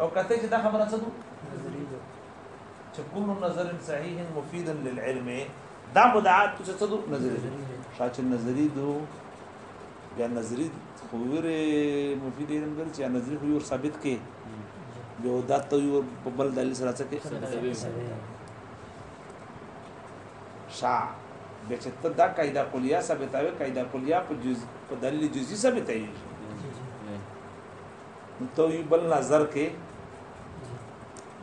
او کته چې دا خبره څه چې کل نظر صحیح مفید للعلم دا مدعات څه څه دو نظری شاچ نظری دو یا نظری خوور مفید علم ګر چې نظری خو ثابت کې یو دا ته یو په بل دلیل سره څه کې شا به چې ته دا قاعده کلیه ثابتوي قاعده کلیه په جز په دلیل جزئی ثابتوي تو یو بل نظر کې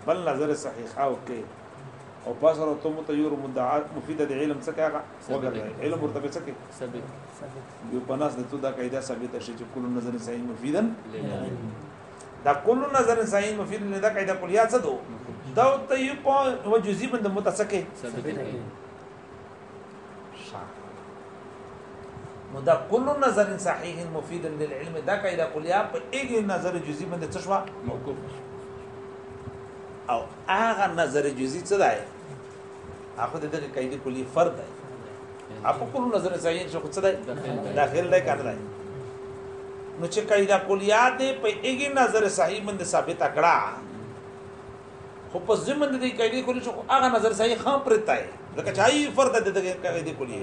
بل نظر صحیح او کې او پس ورو ته مت یو مدعا مفید د علم څخه هغه وګرځي علم ورته به څخه ثابت یو پناس د تو دا قاعده ثابت شي چې کل نظر صحیح مفیدن دا کل نظر صحیح مفید نه دا قاعده کلیه څه دو دا ته یو په وجزی بند متسکه ثابت نو دا کل نظر صحیح مفید للعلم دا قاعده کلیه په ایګی نظر جزئی باندې څه شو موقوف او هغه نظر جزئی څه دی هغه د دغه قاعده کلیه فرد دی اپو کل نظر صحیح شو څه دی داخل دی کنه دی نو چې قاعده کلیه دې په ایګی نظر صحیح باندې ثابت کړه خو په ضمن د دې قاعده کلی شو هغه نظر صحیح خام پرتای لکه چای فرد د دې قاعده کلی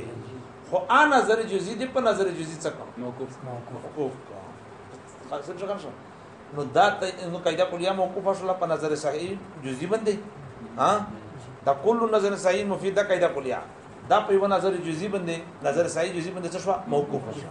خو ا نظر جزئی دی په نظر جزئی څه کوم موقوف موقوف خاص څه کوم شو نو دا نو قاعده کلیه موقوف شول په نظر صحیح جزئی باندې ها دا کل نظر صحیح مفید قاعده کلیه دا په یو نظر جزئی باندې نظر صحیح جزئی باندې څه شو موقوف شو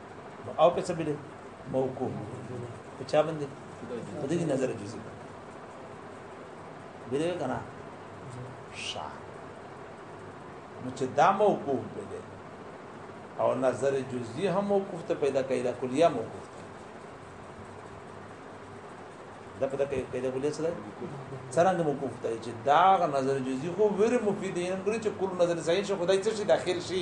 نو او په څه بده موقوف په چا باندې په دې نظر جزئي بده کنه شا نو چې دا موقوف بده او نظر جزئي هم موقوف ته پیدا کوي دا کلیه موقوف ته دا پیدا کوي پیدا کلیه سره څنګه موقوف ته چې دا نظر جزئي خو ور مفید نه کړی چې کل نظر صحیح شي خدای څه شي داخل شي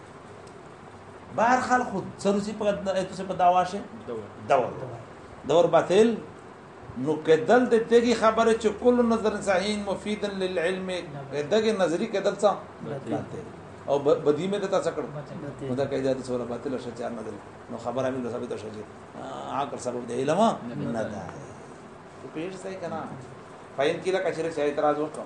بهر خل خود سروسی په ایتو سے په داوا شه دور دور باطل نو کدل د دغه خبره چې کل نظر صحیح مفید للعلم دغه نظری کدل څه او بدی مې د تاسو کړو نو دا قاعده د سوره باطل شه چار نظر نو خبره مې له ثابت شه چې عقل سبب دی علم نه ده په پیش ځای کنه فاین کې لکه چې اعتراض وکړو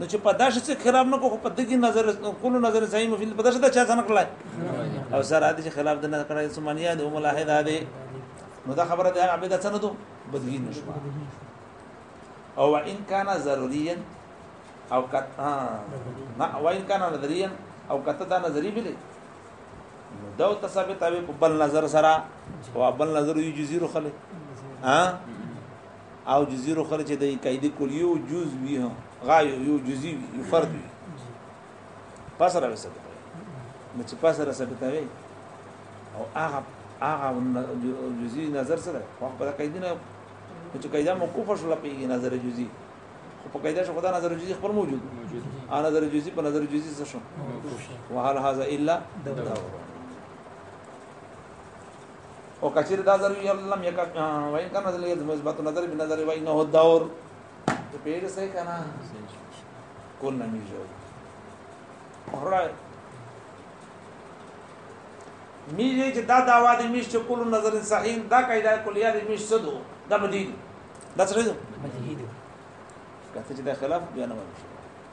نو چې په داسې څه خلاف نه کو خو په دغه نظر کولو نظر صحیح مفید په داسې د چا څنګه کړلای او سره دې خلاف د نه کړای څه معنی دی ملاحظه ده دې نو دا خبره ده عبادت څنګه دو بدلی نشو او ان کان ضروریا او کت ها نه او ان کان نظریا او کت دا نظری بلی نو دا ثابت او په بل نظر سره او بل نظر یو جزیر خله ها او جزی رو خره چې د قاعده کول یو جز وی هم غا یو یو جزی وی یو فرد وی پس را وسته نو چې پس را سبته وی او هغه هغه جزی نظر سره خو په قاعده نه چې قاعده مو کوفه شو لپی نظر جزی خو په قاعده شو خدا نظر جزی خپل موجود ا نظر جزی په نظر جزی څه شو وهل هذا الا دور او کچیر دا ضروري یا لم یک وین کان نظر یې مثبت نظر به نظر وای نه دور ته پیګه سه کنه کون نه میږي اورای میږي چې دا داوا دې میش چې کول نظر صحیح دا قاعده کلیه دې میش سدو دا بدیل دا څه دې بدیل کته چې دا خلاف بیا نه وایي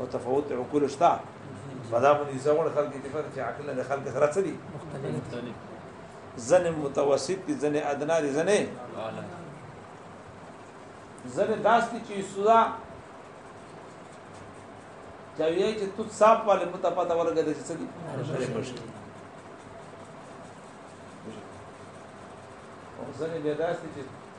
متفاوت عقول شته په دا باندې ځوړ خلک دي چې عقل نه خلک سره څه دي مختلف ځنه متوسط دي ځنه ادنا دي ځنه ځنه داس دي چې سودا چاویه چې تو صاحب والے پتا پتا ورګه دي څه دي ځنه بیا داس دي چې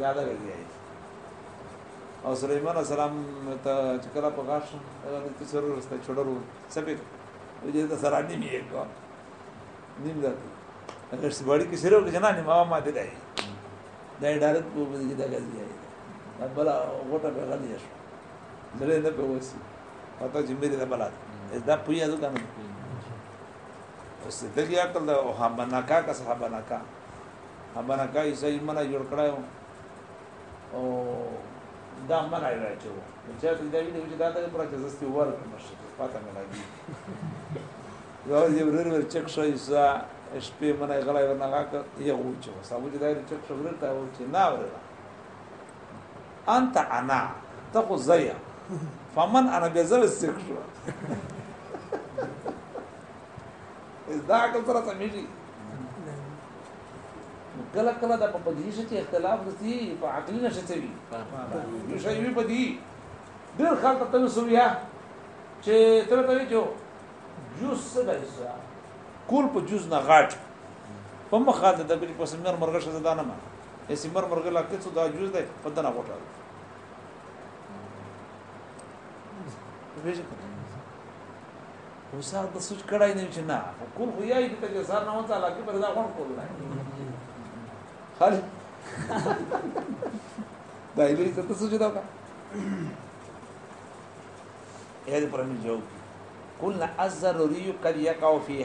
دا دا دی او سليمان السلام ته چې کله په غاښ هغه د تسرو رسته چړرو سبق وجه ته سره نیم یې کو نیم دا اگر سبړی کې سره وکړه نه ما ما دې دی دا ډارت په دې دا غځي دی بل غوټه به غلي شو زړه نه په وسی پته چې مې دې بلات دا پویا دو کنه اوس دغه عقل دا او هم بناکا کا صحابه ناکا خبره کوي صحیح منه جوړ کړای وو او دا منه یې راچو چې ته دا ویډیو چې دا ته پر چې زستي ورک مشه پاته نه لګي یو دې ورور ور چک شوی سا شپې منه غلای ورنه غاک یو چې سبو چې دا چک شو ورته تا و چې نا ورته انت انا ته خو زیا فمن انا بیا زو سکشو دا عقل سره سمېږي کله کله د په دې شي چې اختلاف دسی په عقلي نشه سوي یو شی وی په دې ډېر خلک ته وسویا چې ته ته وی جو جوس څه دی کول په جوز نه غاټ په مخه د دبل په سمر مرغه شزه دانه ما یې سمر مرغه لا کڅو دا جوز دی په دنا غوټه ویژه خو سار د سوچ کړای نه چې نه خو کور خو یای دې ته سار نه وځه علاقه پر دا غون کور نه خل دا یې ته سوچ دا کا یې پر مې جواب قلنا الضروري قد يقع في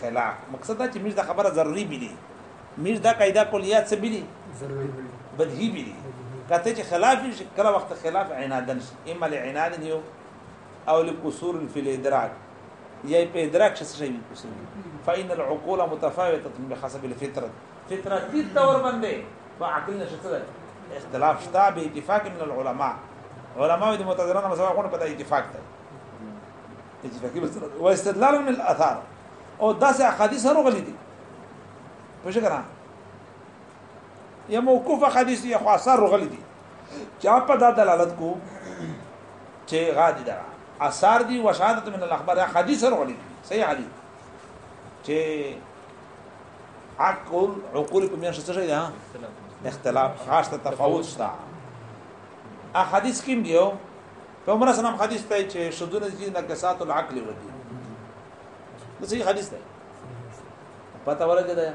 خلاف مقصد دا چې مش دا خبره ضروري بلی مش دا قاعده کلیات څه بلی ضروري بلی بدهي بلی کته چې خلاف شي کله وخت خلاف عنادن شي اما لعناد یو او لقصور في الادراك یا په ادراک کې څه شي قصور فإن العقول متفاوتة بحسب الفطرة فطرتي تور باندې په عقل نشه څه اختلاف شته به اتفاق من العلماء علماء د معتزله مسله کوي په اتفاق ته اتفاقي مسله او استدلال من الاثار او داسې احادیث هر غلي دي په شکر یا موقوف احادیث یا خاصه رغلي دي چا په دا دلالت کو چې غادي دا اثار دي وشهادت من الاخبار حدیث راغلي صحیح حدیث چې عقل عقول په میاشت څه شي ده اختلاف خاص ته تفاوت شته ا حدیث کې دیو په عمر سلام حدیث ته چې شذونه دي نه کسات العقل ودی نو صحیح حدیث ده پته ورګه ده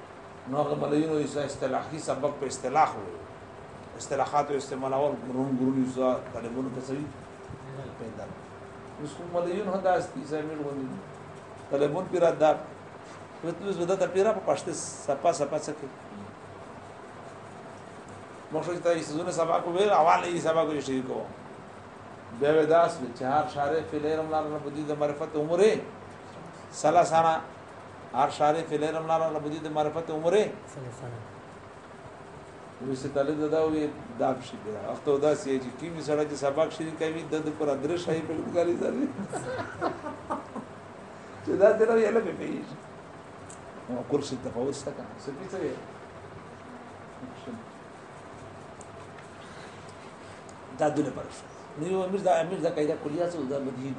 نو هغه مليونو یې اصطلاحي سبق په اصطلاح وي اصطلاحات او استعمالول ګرون ګرون یې ځا طالبونو ته صحیح پیدا اوس کوم مليون هدا استي زمير ونی طالبون پیرا دا وتلوس ودا ته پیرا په پښته سپا سپا څکه مخه ته یې سونه سبا کو ویل اواله یې سبا کو شي کو بیا وداس چې هر شارې فلرم لار نه بدی د معرفت عمره سلا سارا هر شارې چې لرم لار له بده د معرفت عمره ویسه طالب دا وی دا شي دا وخت دا سي چې کی می سره چې سبق شری کوي د د پر درې شای په ګالي ځاري چې دا دې راوي له پیږي نو کورس تفاوت څه کنه څه پیته دا دله پر نو امیر دا امیر دا قاعده کلیه څه دا بدیږي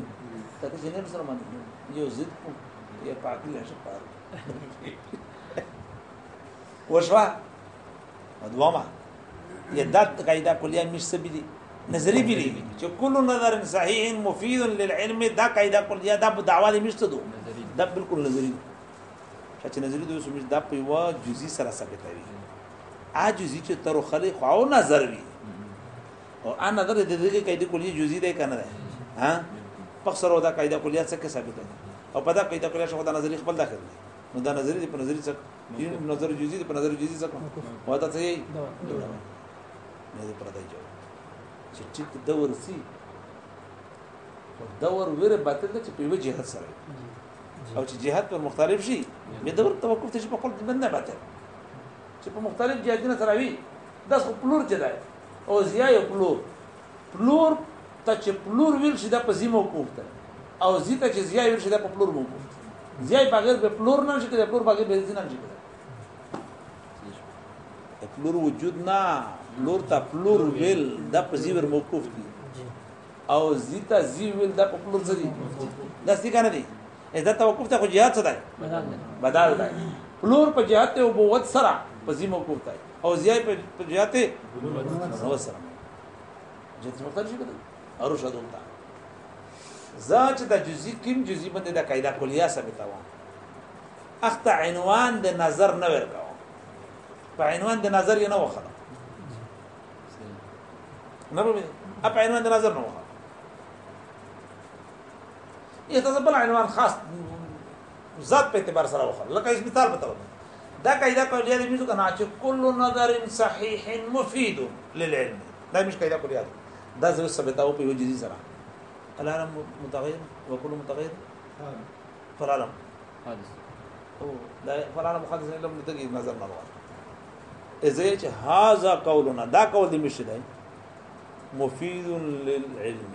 دا چې نه سره باندې یو ضد کوم یا پاک نه شي پاره وشوا دوما یدات قاعده کلیه مش سبیلی نظری بلی چې کل نظر صحیح مفید للعلم دا قاعده کلیه دا په دعوا دې مشته دو دا بالکل نظری چې نظری دوی سمج دا په یو جزئی سره ثابتوي ا جزئی چې تر خلې خو نظر وي او ان نظر د دې قاعده کلیه جزئی ده کنه ده ها پخسر او دا قاعده کلیه څه کې ثابته ده او په دا قاعده کلیه شو دا نظری خپل داخل ده نو دا نظری په نظری څه دین نظر جزئی په نظر جزئی څه او دا څه یې نه دې پر دای جو چې ټیک دور سي دور ویره باطل ده چې په یو جهاد سره او چې جهاد پر مختلف شي به دور توقف ته چې په خپل بنده باطل چې په مختلف جهادونه سره وي دا خپل لور جدا او زیا یو پلور پلور ته چې پلور ویل شي د په زی موقوف ده او زی ته چې زیا ویل شي د په پلور موقوف ده زیا بغیر به پلور نه شي کېدای پلور بغیر به زی نه شي کېدای پلور وجود نه پلور ته پلور ویل د په زی ور موقوف دي او زی ته زی ویل د په پلور څه دي دا څه کنه دي دا توقف ته خو jihad څه دی بدل دی پلور په jihad ته او بوت سره په زی موقوف دی او زیای په جهت نو سره جنس مختلف شي کنه ارو شدو تا زاج د جزئی کیم جزئی باندې د قاعده کلیه ثابته و اخته عنوان د نظر نه ورکاو په عنوان د نظر یې نه وخره نه به په عنوان د نظر نه وخره یې تاسو بل عنوان خاص ذات په اعتبار سره وخل لکه اس مثال بتاو دا قاعده کلیه د میزو کنه چې کل نظر صحیح مفید للعلم دا مش قاعده کلیه دا زو ثبتاو په وجزي سره العالم متغیر وكل متغیر فالعالم حادث او دا فالعالم حادث علم د تغیر نظر نه وایي ازه چې هاذا قولنا دا قول د مش دی مفید للعلم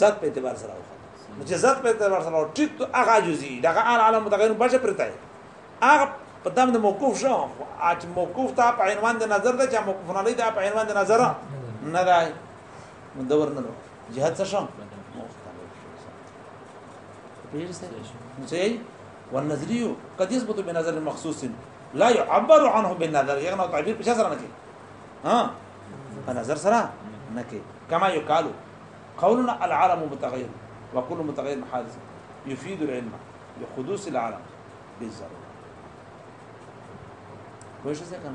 ذات په اعتبار سره وخت نو چې ذات په اعتبار سره ټیټ تو هغه جزئی دغه ان عالم متغیر بشه پرته هغه په دام د موقوف شو اج موقوف ته په عنوان د نظر ده چې موقوف نه لید په عنوان د نظر نه ده نو دور نه نو جهاد څه شو زي والنظري قد يثبت بنظر مخصوص لا يعبر عنه بالنظر یعنی تعبیر په څه سره نه کوي ها په نظر سره نه کې کما یو قالو قولنا العالم متغیر وكل متغیر حادث يفيد العلم بحدوث العالم بالضروره کوئی شي څنګه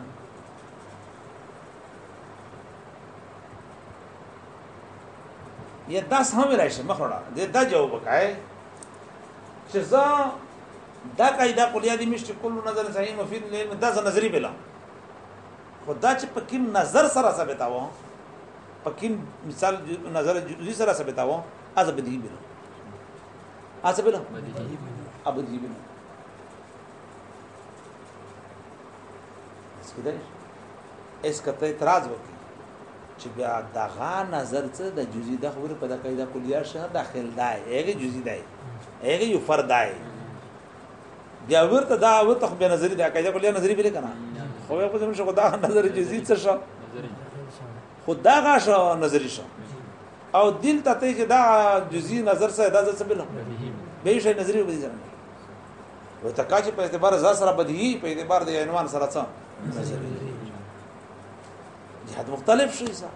یا داس هم راشي مخړه دې دا جواب وکای چې زه دا قاعده کلیه دي مشت کل نظر صحیح مفید لین دا نظری بلا خو دا چې په کوم نظر سره ثابتاوه په کوم مثال نظر جزئی سره ثابتاوه از بدیهی بلو از بلو ابدیهی بلو اس کده اس کته اعتراض وکړي چې بیا دغه نظر څه د جزئی د خبره په دغه قاعده کلیه شه داخل دی هغه جزئی دی هغه یو فرد دی بیا ورته دا ورته خو بیا نظری دا کایده کولیا نظری بلی کنه خو یو په زموږ خدا نظر جزئی څه شو خدا غا شو نظری شو او دل ته ته چې دا جزئی نظر سره دا څه بل به شي نظری به ځنه و تکا چې په اعتبار ز سره بدی په اعتبار د عنوان سره څه نظری جهاد مختلف شي سره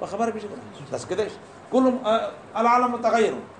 په خبره به شي بس کده كلهم العالم متغير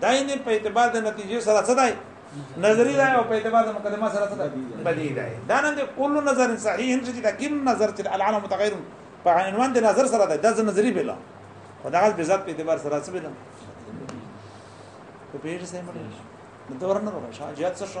داینه په اعتبار د نتیجې سره څه دی نظری دی او په اعتبار د مقدمه سره څه دی بدی دی دا نن کل نظر صحیح هم چې دا کوم نظر چې العالم متغیر په عنوان د نظر سره دی دا نظری بلا خدا غز بذات په اعتبار سره څه بلا په پیژه سم نه نو دور نه وره شاه جات څه شو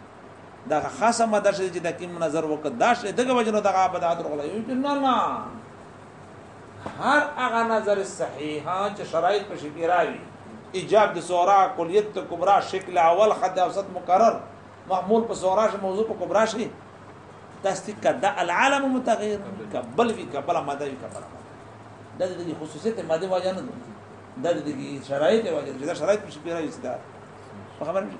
دغه خاصه ماده شې چې د کیم نظر وکړ دا شې دغه وجنو دغه بدعت ورغله یو چې نه نه هر هغه نظر صحیحه چې شرایط په شکل راوي ایجاب د سورا کلیت کبرا شکل اول خد اوسط مکرر محمول په سورا ش موضوع په کبرا شي تصدیق کده العالم متغیر کبل وی کبل ماده وی کبل دا د خصوصیت ماده واجه نه ده د دې شرایط واجه د شرایط په شکل راوي ستاره خبر مشه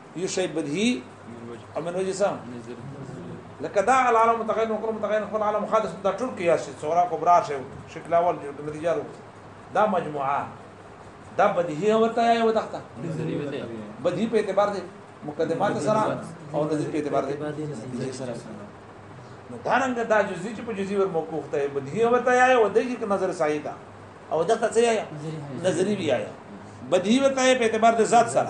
یو شی بدهی او من وجه سم لکه دا العالم متغیر نو کول متغیر خپل عالم حادث دا ټول قیاس شي صغرا کبرا شي شکل اول نتیجه رو دا مجموعه دا بدیهی ورته یا ودخته بدیهی په اعتبار دي مقدمات سره او نظر په اعتبار دي نظر سره نو دا رنګ دا جزئی چې په جزئی ور موقوف ته بدیهی ورته یا ودیږي که نظر صحیح ده او دغه څه یا نظری بیا یا بدیهی ورته په اعتبار د ذات سره